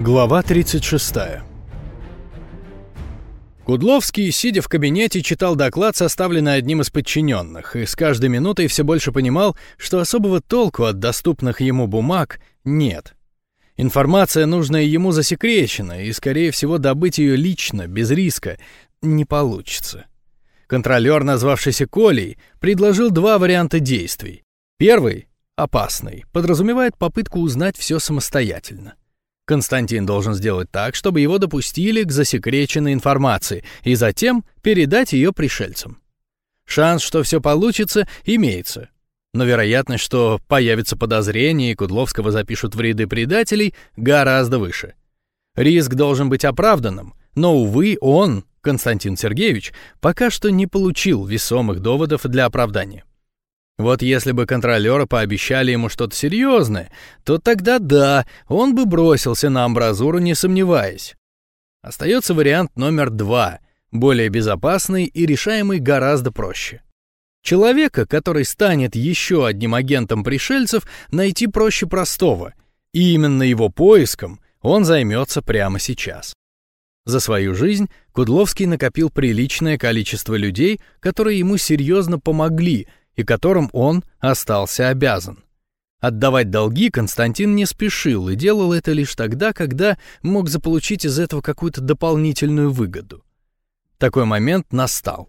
Глава 36 Кудловский, сидя в кабинете, читал доклад, составленный одним из подчиненных, и с каждой минутой все больше понимал, что особого толку от доступных ему бумаг нет. Информация, нужная ему, засекречена, и, скорее всего, добыть ее лично, без риска, не получится. Контролер, назвавшийся Колей, предложил два варианта действий. Первый, опасный, подразумевает попытку узнать все самостоятельно. Константин должен сделать так, чтобы его допустили к засекреченной информации и затем передать ее пришельцам. Шанс, что все получится, имеется. Но вероятность, что появится подозрение и Кудловского запишут в ряды предателей, гораздо выше. Риск должен быть оправданным, но, увы, он, Константин Сергеевич, пока что не получил весомых доводов для оправдания. Вот если бы контролеры пообещали ему что-то серьезное, то тогда да, он бы бросился на амбразуру, не сомневаясь. Остается вариант номер два, более безопасный и решаемый гораздо проще. Человека, который станет еще одним агентом пришельцев, найти проще простого, и именно его поиском он займется прямо сейчас. За свою жизнь Кудловский накопил приличное количество людей, которые ему серьезно помогли — и которым он остался обязан. Отдавать долги Константин не спешил и делал это лишь тогда, когда мог заполучить из этого какую-то дополнительную выгоду. Такой момент настал.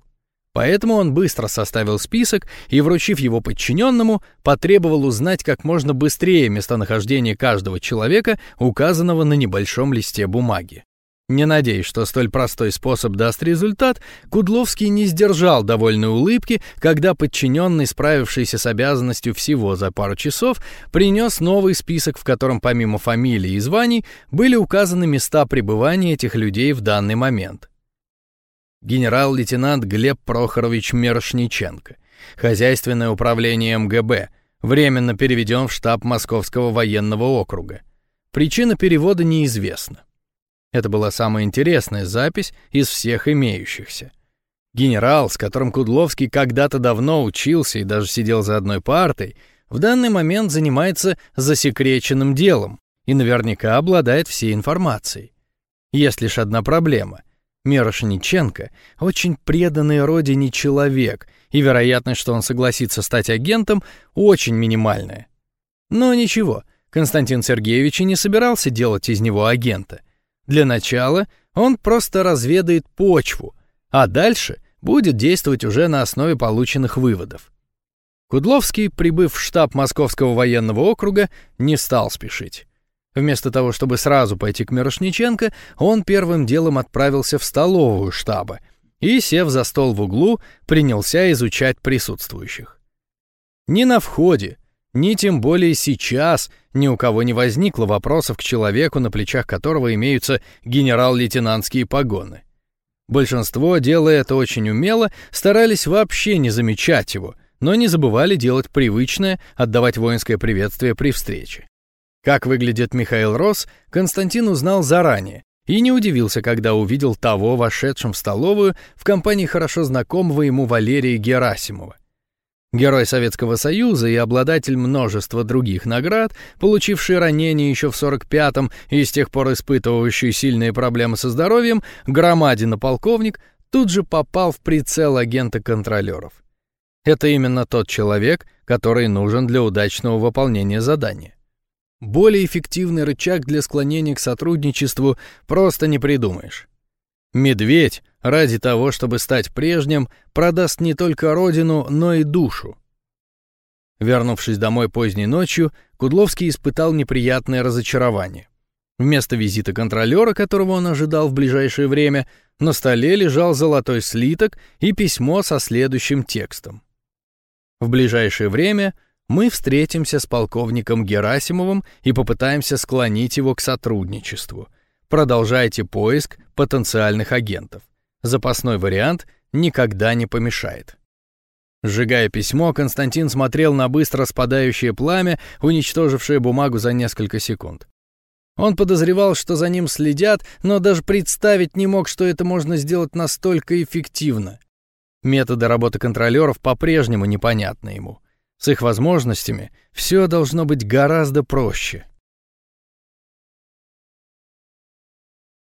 Поэтому он быстро составил список и, вручив его подчиненному, потребовал узнать как можно быстрее местонахождение каждого человека, указанного на небольшом листе бумаги. Не надеясь, что столь простой способ даст результат, Кудловский не сдержал довольной улыбки, когда подчиненный, справившийся с обязанностью всего за пару часов, принес новый список, в котором помимо фамилий и званий были указаны места пребывания этих людей в данный момент. Генерал-лейтенант Глеб Прохорович Мершниченко, хозяйственное управление МГБ, временно переведен в штаб Московского военного округа. Причина перевода неизвестна. Это была самая интересная запись из всех имеющихся. Генерал, с которым Кудловский когда-то давно учился и даже сидел за одной партой, в данный момент занимается засекреченным делом и наверняка обладает всей информацией. Есть лишь одна проблема. Мирошниченко — очень преданный родине человек, и вероятность, что он согласится стать агентом, очень минимальная. Но ничего, Константин Сергеевич и не собирался делать из него агента — для начала он просто разведает почву, а дальше будет действовать уже на основе полученных выводов. Кудловский, прибыв в штаб Московского военного округа, не стал спешить. Вместо того, чтобы сразу пойти к Мирошниченко, он первым делом отправился в столовую штаба и, сев за стол в углу, принялся изучать присутствующих. Ни на входе, ни тем более сейчас ни у кого не возникло вопросов к человеку, на плечах которого имеются генерал-лейтенантские погоны. Большинство, делая это очень умело, старались вообще не замечать его, но не забывали делать привычное, отдавать воинское приветствие при встрече. Как выглядит Михаил Рос, Константин узнал заранее и не удивился, когда увидел того, вошедшим в столовую в компании хорошо знакомого ему Валерия Герасимова. Герой Советского Союза и обладатель множества других наград, получивший ранение еще в 45-м и с тех пор испытывающий сильные проблемы со здоровьем, громадина полковник тут же попал в прицел агента контролеров. Это именно тот человек, который нужен для удачного выполнения задания. Более эффективный рычаг для склонения к сотрудничеству просто не придумаешь. Медведь ради того, чтобы стать прежним, продаст не только родину, но и душу. Вернувшись домой поздней ночью, Кудловский испытал неприятное разочарование. Вместо визита контролера, которого он ожидал в ближайшее время, на столе лежал золотой слиток и письмо со следующим текстом. В ближайшее время мы встретимся с полковником Герасимовым и попытаемся склонить его к сотрудничеству — Продолжайте поиск потенциальных агентов. Запасной вариант никогда не помешает. Сжигая письмо, Константин смотрел на быстро спадающее пламя, уничтожившее бумагу за несколько секунд. Он подозревал, что за ним следят, но даже представить не мог, что это можно сделать настолько эффективно. Методы работы контролеров по-прежнему непонятны ему. С их возможностями все должно быть гораздо проще.